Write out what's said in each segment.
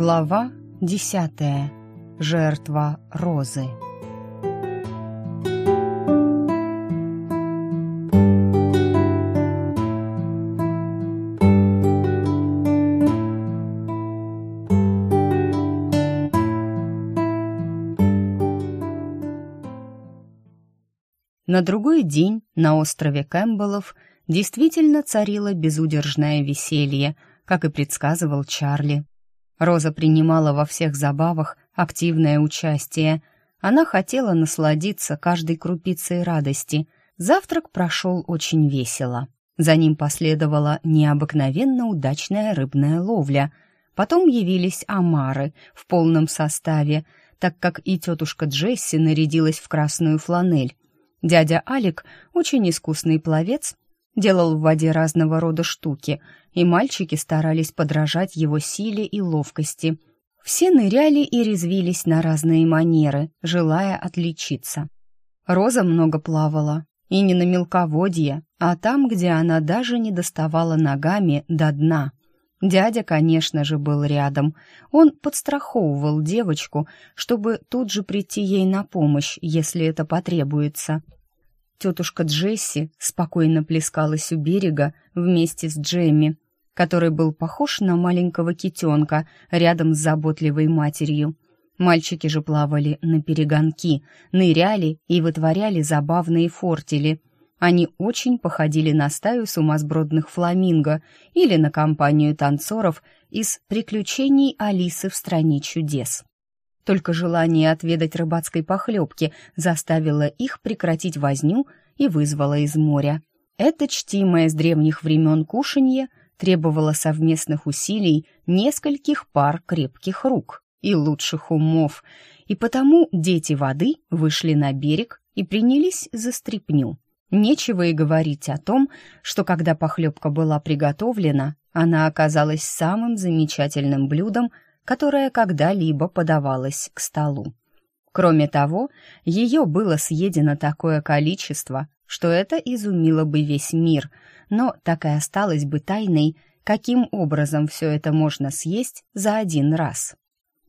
Глава десятая. Жертва розы. На другой день на острове Кэмпбеллов действительно царило безудержное веселье, как и предсказывал Чарли. Роза принимала во всех забавах активное участие. Она хотела насладиться каждой крупицей радости. Завтрак прошел очень весело. За ним последовала необыкновенно удачная рыбная ловля. Потом явились омары в полном составе, так как и тетушка Джесси нарядилась в красную фланель. Дядя Алик, очень искусный пловец, делал в воде разного рода штуки, и мальчики старались подражать его силе и ловкости. Все ныряли и резвились на разные манеры, желая отличиться. Роза много плавала, и не на мелководье, а там, где она даже не доставала ногами до дна. Дядя, конечно же, был рядом. Он подстраховывал девочку, чтобы тут же прийти ей на помощь, если это потребуется. Тетушка Джесси спокойно плескалась у берега вместе с Джемми, который был похож на маленького китенка рядом с заботливой матерью. Мальчики же плавали на перегонки, ныряли и вытворяли забавные фортели. Они очень походили на стаю сумасбродных фламинго или на компанию танцоров из «Приключений Алисы в стране чудес». Только желание отведать рыбацкой похлебки заставило их прекратить возню и вызвало из моря. Это чтимое с древних времен кушанье требовало совместных усилий нескольких пар крепких рук и лучших умов, и потому дети воды вышли на берег и принялись за стряпню. Нечего и говорить о том, что когда похлебка была приготовлена, она оказалась самым замечательным блюдом, которая когда-либо подавалась к столу. Кроме того, ее было съедено такое количество, что это изумило бы весь мир, но так и осталось бы тайной, каким образом все это можно съесть за один раз.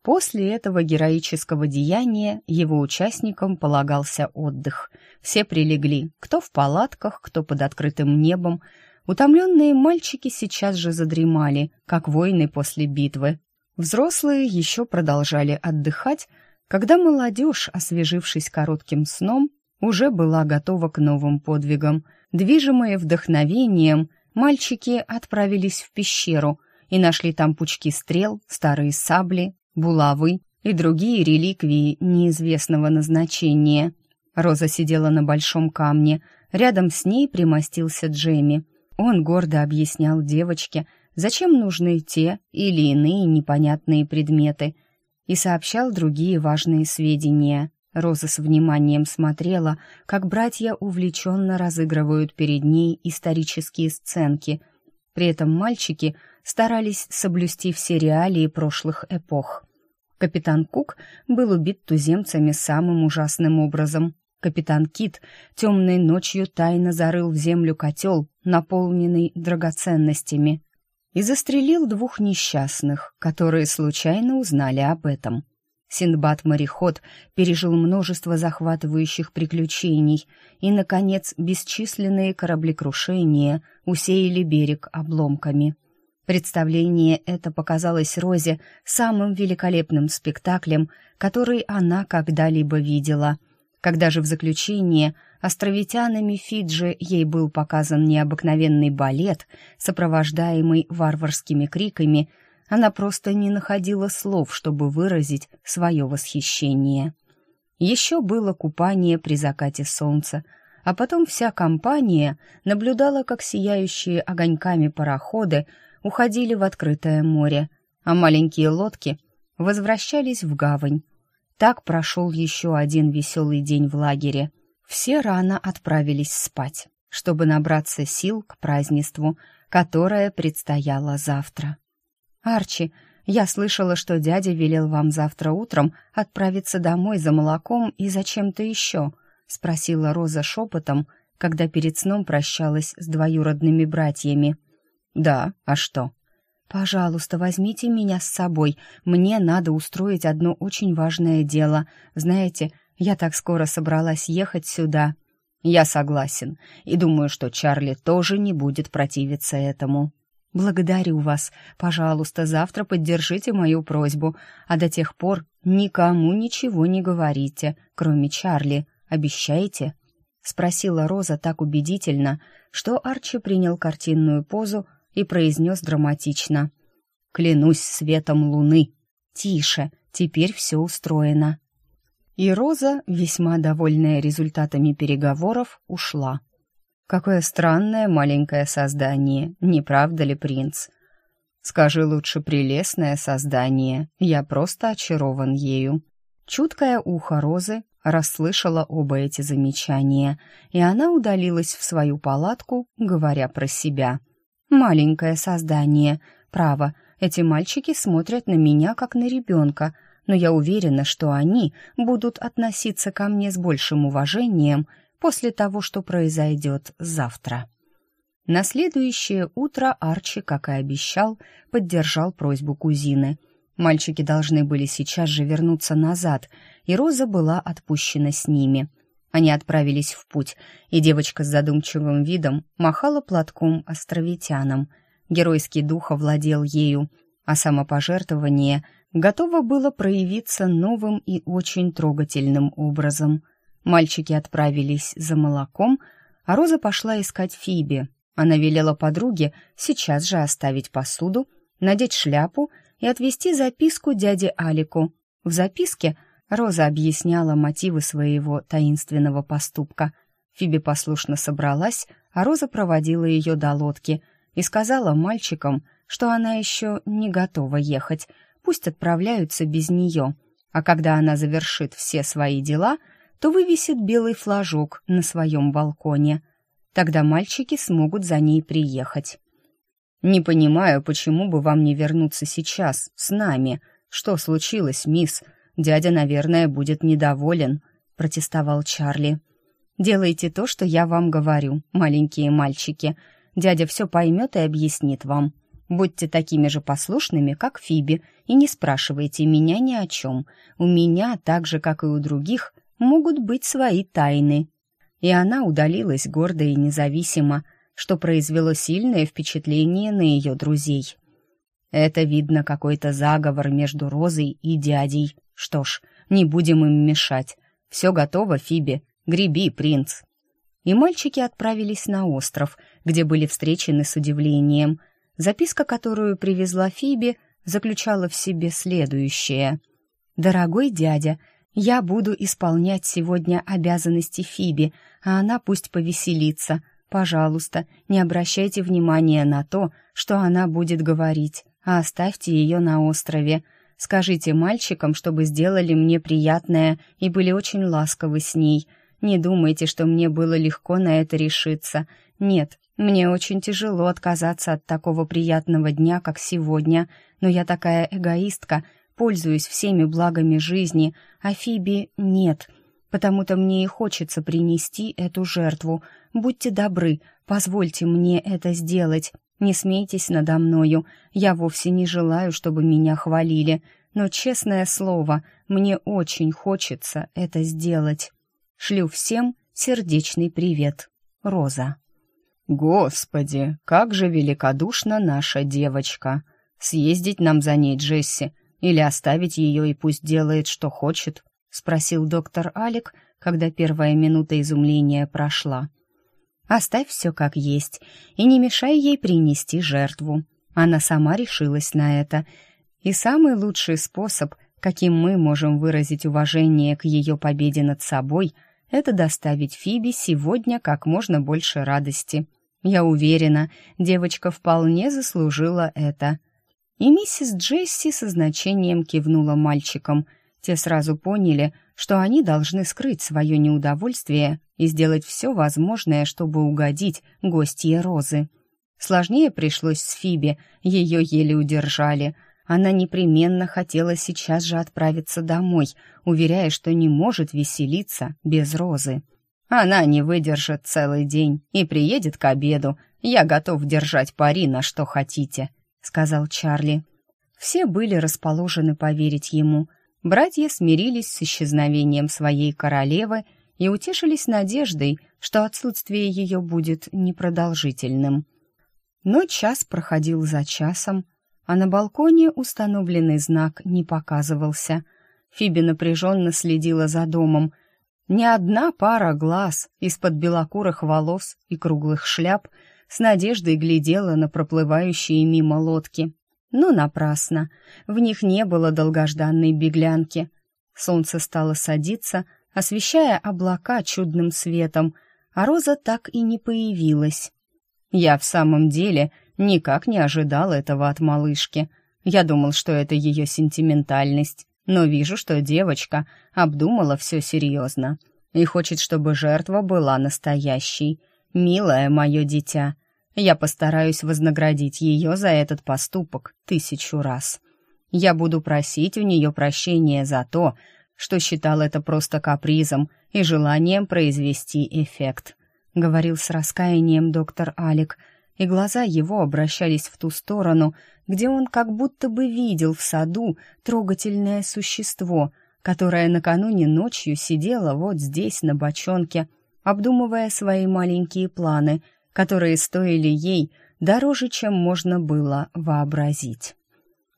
После этого героического деяния его участникам полагался отдых. Все прилегли, кто в палатках, кто под открытым небом. Утомленные мальчики сейчас же задремали, как воины после битвы, Взрослые еще продолжали отдыхать, когда молодежь, освежившись коротким сном, уже была готова к новым подвигам. Движимые вдохновением, мальчики отправились в пещеру и нашли там пучки стрел, старые сабли, булавы и другие реликвии неизвестного назначения. Роза сидела на большом камне, рядом с ней примостился Джейми. Он гордо объяснял девочке, зачем нужны те или иные непонятные предметы, и сообщал другие важные сведения. Роза с вниманием смотрела, как братья увлеченно разыгрывают перед ней исторические сценки. При этом мальчики старались соблюсти все реалии прошлых эпох. Капитан Кук был убит туземцами самым ужасным образом. Капитан Кит темной ночью тайно зарыл в землю котел, наполненный драгоценностями и застрелил двух несчастных, которые случайно узнали об этом. Синдбад-мореход пережил множество захватывающих приключений, и, наконец, бесчисленные кораблекрушения усеяли берег обломками. Представление это показалось Розе самым великолепным спектаклем, который она когда-либо видела. Когда же в заключение островитянами Фиджи ей был показан необыкновенный балет, сопровождаемый варварскими криками, она просто не находила слов, чтобы выразить свое восхищение. Еще было купание при закате солнца, а потом вся компания наблюдала, как сияющие огоньками пароходы уходили в открытое море, а маленькие лодки возвращались в гавань. Так прошел еще один веселый день в лагере. Все рано отправились спать, чтобы набраться сил к празднеству, которое предстояло завтра. «Арчи, я слышала, что дядя велел вам завтра утром отправиться домой за молоком и за чем-то еще», — спросила Роза шепотом, когда перед сном прощалась с двоюродными братьями. «Да, а что?» «Пожалуйста, возьмите меня с собой. Мне надо устроить одно очень важное дело. Знаете, я так скоро собралась ехать сюда». «Я согласен, и думаю, что Чарли тоже не будет противиться этому». «Благодарю вас. Пожалуйста, завтра поддержите мою просьбу, а до тех пор никому ничего не говорите, кроме Чарли. Обещаете?» — спросила Роза так убедительно, что Арчи принял картинную позу и произнес драматично. «Клянусь светом луны. Тише, теперь все устроено». И Роза, весьма довольная результатами переговоров, ушла. Какое странное маленькое создание, не правда ли, принц? Скажи лучше прелестное создание, я просто очарован ею. Чуткое ухо Розы расслышала оба эти замечания, и она удалилась в свою палатку, говоря про себя. «Маленькое создание. Право, эти мальчики смотрят на меня, как на ребенка, но я уверена, что они будут относиться ко мне с большим уважением после того, что произойдет завтра». На следующее утро Арчи, как и обещал, поддержал просьбу кузины. Мальчики должны были сейчас же вернуться назад, и Роза была отпущена с ними. Они отправились в путь, и девочка с задумчивым видом махала платком островитянам. Геройский дух овладел ею, а самопожертвование готово было проявиться новым и очень трогательным образом. Мальчики отправились за молоком, а Роза пошла искать Фиби. Она велела подруге сейчас же оставить посуду, надеть шляпу и отвезти записку дяде Алику. В записке Роза объясняла мотивы своего таинственного поступка. Фиби послушно собралась, а Роза проводила ее до лодки и сказала мальчикам, что она еще не готова ехать, пусть отправляются без нее, а когда она завершит все свои дела, то вывесит белый флажок на своем балконе. Тогда мальчики смогут за ней приехать. «Не понимаю, почему бы вам не вернуться сейчас, с нами? Что случилось, мисс? Дядя, наверное, будет недоволен», — протестовал Чарли. «Делайте то, что я вам говорю, маленькие мальчики. Дядя все поймет и объяснит вам. Будьте такими же послушными, как Фиби, и не спрашивайте меня ни о чем. У меня, так же, как и у других, могут быть свои тайны». И она удалилась гордо и независимо, что произвело сильное впечатление на ее друзей. Это, видно, какой-то заговор между Розой и дядей. Что ж, не будем им мешать. Все готово, Фиби. Греби, принц. И мальчики отправились на остров, где были встречены с удивлением — Записка, которую привезла Фиби, заключала в себе следующее. «Дорогой дядя, я буду исполнять сегодня обязанности Фиби, а она пусть повеселится. Пожалуйста, не обращайте внимания на то, что она будет говорить, а оставьте ее на острове. Скажите мальчикам, чтобы сделали мне приятное и были очень ласковы с ней. Не думайте, что мне было легко на это решиться. Нет, мне очень тяжело отказаться от такого приятного дня, как сегодня, но я такая эгоистка, пользуюсь всеми благами жизни, а Фиби нет. Потому-то мне и хочется принести эту жертву. Будьте добры, позвольте мне это сделать. Не смейтесь надо мною. Я вовсе не желаю, чтобы меня хвалили, но честное слово, мне очень хочется это сделать. Шлю всем сердечный привет. Роза. «Господи, как же великодушна наша девочка! Съездить нам за ней, Джесси, или оставить ее и пусть делает, что хочет?» — спросил доктор Алик, когда первая минута изумления прошла. «Оставь все как есть и не мешай ей принести жертву. Она сама решилась на это. И самый лучший способ, каким мы можем выразить уважение к ее победе над собой — это доставить Фиби сегодня как можно больше радости. Я уверена, девочка вполне заслужила это. И миссис Джесси со значением кивнула мальчикам. Те сразу поняли, что они должны скрыть свое неудовольствие и сделать все возможное, чтобы угодить гостье Розы. Сложнее пришлось с Фиби, ее еле удержали. Она непременно хотела сейчас же отправиться домой, уверяя, что не может веселиться без Розы. Она не выдержит целый день и приедет к обеду. Я готов держать пари на что хотите», — сказал Чарли. Все были расположены поверить ему. Братья смирились с исчезновением своей королевы и утешились надеждой, что отсутствие ее будет непродолжительным. Но час проходил за часом, а на балконе установленный знак не показывался. Фиби напряженно следила за домом. Ни одна пара глаз из-под белокурых волос и круглых шляп с надеждой глядела на проплывающие мимо лодки. Но напрасно. В них не было долгожданной беглянки. Солнце стало садиться, освещая облака чудным светом, а Роза так и не появилась. Я в самом деле никак не ожидал этого от малышки. Я думал, что это ее сентиментальность, но вижу, что девочка обдумала все серьезно и хочет, чтобы жертва была настоящей. Милое мое дитя, я постараюсь вознаградить ее за этот поступок тысячу раз. Я буду просить у нее прощения за то, что считал это просто капризом и желанием произвести эффект», — говорил с раскаянием доктор Алик, и глаза его обращались в ту сторону, где он как будто бы видел в саду трогательное существо, которое накануне ночью сидело вот здесь, на бочонке, обдумывая свои маленькие планы, которые стоили ей дороже, чем можно было вообразить.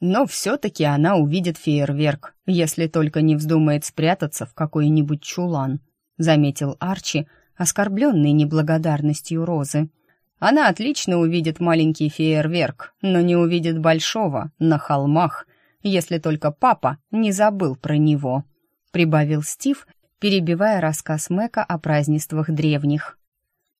Но все-таки она увидит фейерверк, если только не вздумает спрятаться в какой-нибудь чулан, заметил Арчи, оскорбленный неблагодарностью Розы. Она отлично увидит маленький фейерверк, но не увидит большого на холмах, если только папа не забыл про него, прибавил Стив, перебивая рассказ Мэка о празднествах древних.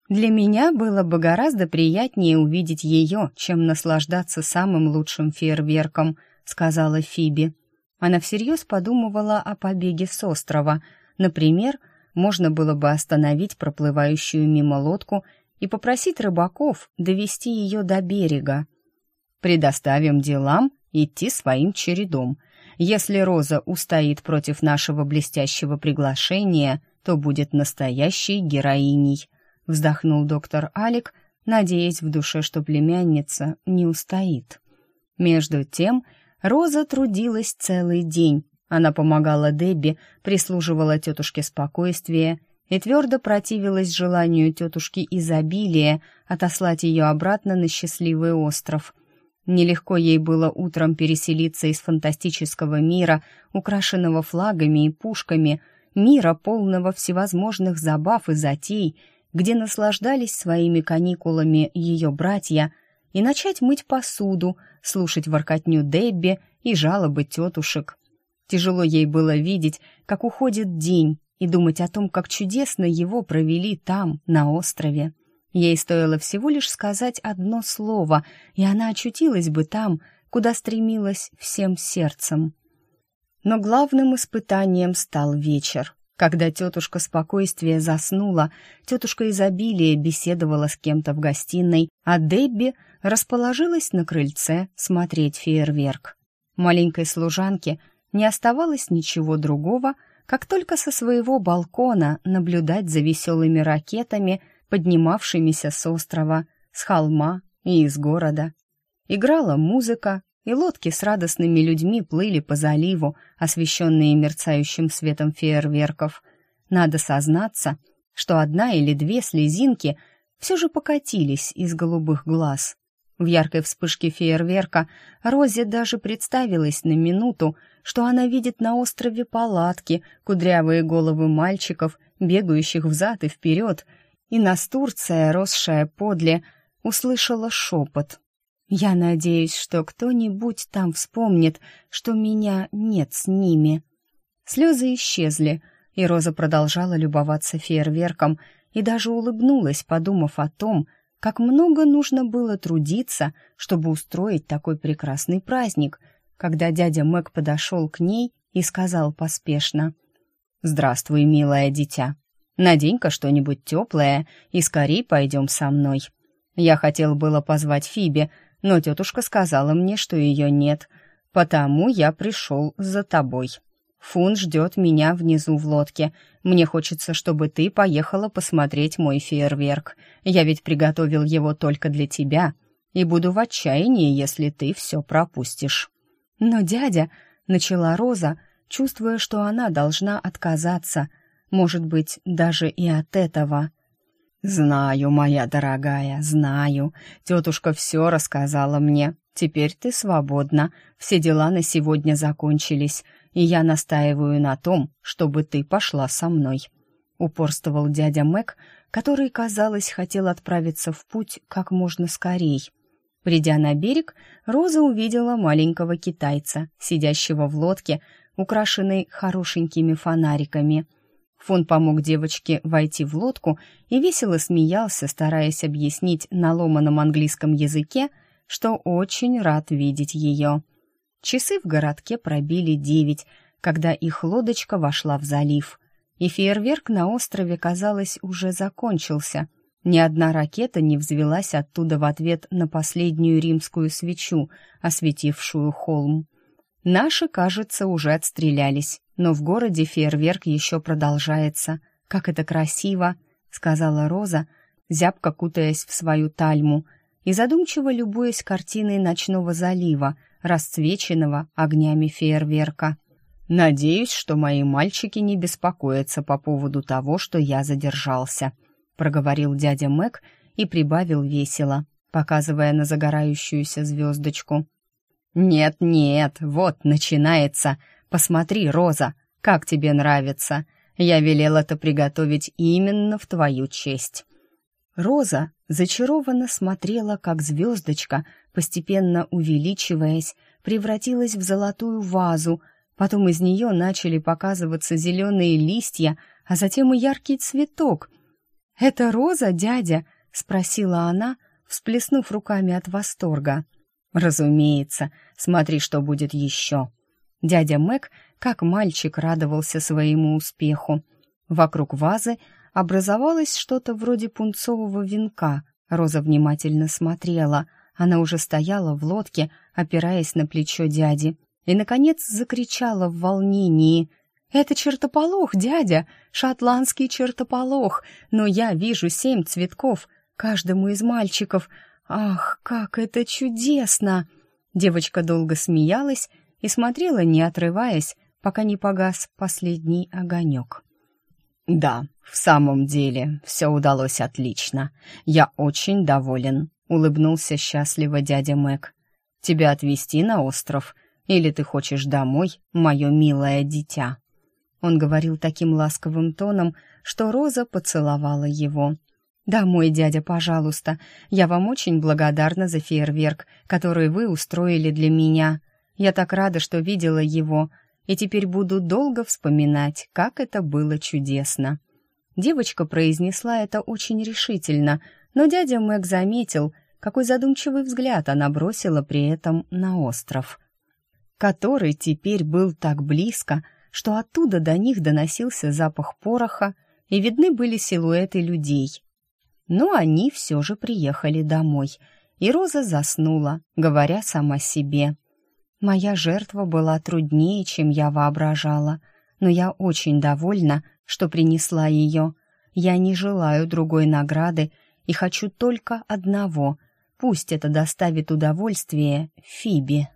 Для меня было бы гораздо приятнее увидеть ее, чем наслаждаться самым лучшим фейерверком, сказала Фиби. Она всерьез подумывала о побеге с острова. Например, можно было бы остановить проплывающую мимо лодку и попросить рыбаков довести ее до берега. Предоставим делам идти своим чередом. Если Роза устоит против нашего блестящего приглашения, то будет настоящей героиней вздохнул доктор Алик, надеясь в душе, что племянница не устоит. Между тем Роза трудилась целый день. Она помогала Дебби, прислуживала тетушке спокойствия и твердо противилась желанию тетушки изобилия отослать ее обратно на счастливый остров. Нелегко ей было утром переселиться из фантастического мира, украшенного флагами и пушками, мира, полного всевозможных забав и затей, где наслаждались своими каникулами ее братья, и начать мыть посуду, слушать воркотню Дебби и жалобы тетушек. Тяжело ей было видеть, как уходит день, и думать о том, как чудесно его провели там, на острове. Ей стоило всего лишь сказать одно слово, и она очутилась бы там, куда стремилась всем сердцем. Но главным испытанием стал вечер. Когда тетушка спокойствия заснула, тетушка изобилия беседовала с кем-то в гостиной, а Дебби расположилась на крыльце смотреть фейерверк. Маленькой служанке не оставалось ничего другого, как только со своего балкона наблюдать за веселыми ракетами, поднимавшимися с острова, с холма и из города. Играла музыка, и лодки с радостными людьми плыли по заливу, освещенные мерцающим светом фейерверков. Надо сознаться, что одна или две слезинки все же покатились из голубых глаз. В яркой вспышке фейерверка Розе даже представилась на минуту, что она видит на острове палатки, кудрявые головы мальчиков, бегающих взад и вперед, и настурция, росшая подле, услышала шепот, я надеюсь, что кто-нибудь там вспомнит, что меня нет с ними. Слезы исчезли, и Роза продолжала любоваться фейерверком и даже улыбнулась, подумав о том, как много нужно было трудиться, чтобы устроить такой прекрасный праздник, когда дядя Мэг подошел к ней и сказал поспешно «Здравствуй, милое дитя. Надень-ка что-нибудь теплое и скорей пойдем со мной. Я хотел было позвать Фиби, но тетушка сказала мне, что ее нет, потому я пришел за тобой. Фун ждет меня внизу в лодке. Мне хочется, чтобы ты поехала посмотреть мой фейерверк. Я ведь приготовил его только для тебя. и буду в отчаянии, если ты все пропустишь». «Но дядя...» — начала Роза, чувствуя, что она должна отказаться, может быть, даже и от этого. «Знаю, моя дорогая, знаю. Тетушка все рассказала мне. Теперь ты свободна. Все дела на сегодня закончились, и я настаиваю на том, чтобы ты пошла со мной», — упорствовал дядя Мэг, который, казалось, хотел отправиться в путь как можно скорей. Придя на берег, Роза увидела маленького китайца, сидящего в лодке, украшенной хорошенькими фонариками — Фон помог девочке войти в лодку и весело смеялся, стараясь объяснить на ломаном английском языке, что очень рад видеть ее. Часы в городке пробили девять, когда их лодочка вошла в залив. И фейерверк на острове, казалось, уже закончился. Ни одна ракета не взвелась оттуда в ответ на последнюю римскую свечу, осветившую холм. Наши, кажется, уже отстрелялись, но в городе фейерверк еще продолжается. Как это красиво, сказала Роза, зябко кутаясь в свою тальму и задумчиво любуясь картиной ночного залива, расцвеченного огнями фейерверка. Надеюсь, что мои мальчики не беспокоятся по поводу того, что я задержался, проговорил дядя Мэг и прибавил весело, показывая на загорающуюся звездочку. «Нет-нет, вот начинается. Посмотри, Роза, как тебе нравится. Я велел это приготовить именно в твою честь». Роза зачарованно смотрела, как звездочка, постепенно увеличиваясь, превратилась в золотую вазу, потом из нее начали показываться зеленые листья, а затем и яркий цветок. «Это роза, дядя?» — спросила она, всплеснув руками от восторга. «Разумеется. Смотри, что будет еще». Дядя Мэг, как мальчик, радовался своему успеху. Вокруг вазы образовалось что-то вроде пунцового венка. Роза внимательно смотрела. Она уже стояла в лодке, опираясь на плечо дяди, и, наконец, закричала в волнении. «Это чертополох, дядя! Шотландский чертополох! Но я вижу семь цветков, каждому из мальчиков. «Ах, как это чудесно!» Девочка долго смеялась и смотрела, не отрываясь, пока не погас последний огонек. «Да, в самом деле, все удалось отлично. Я очень доволен», — улыбнулся счастливо дядя Мэг. «Тебя отвезти на остров? Или ты хочешь домой, мое милое дитя?» Он говорил таким ласковым тоном, что Роза поцеловала его. «Домой, дядя, пожалуйста. Я вам очень благодарна за фейерверк, который вы устроили для меня. Я так рада, что видела его, и теперь буду долго вспоминать, как это было чудесно». Девочка произнесла это очень решительно, но дядя Мэг заметил, какой задумчивый взгляд она бросила при этом на остров, который теперь был так близко, что оттуда до них доносился запах пороха, и видны были силуэты людей — но они все же приехали домой, и Роза заснула, говоря сама себе. «Моя жертва была труднее, чем я воображала, но я очень довольна, что принесла ее. Я не желаю другой награды и хочу только одного. Пусть это доставит удовольствие Фиби».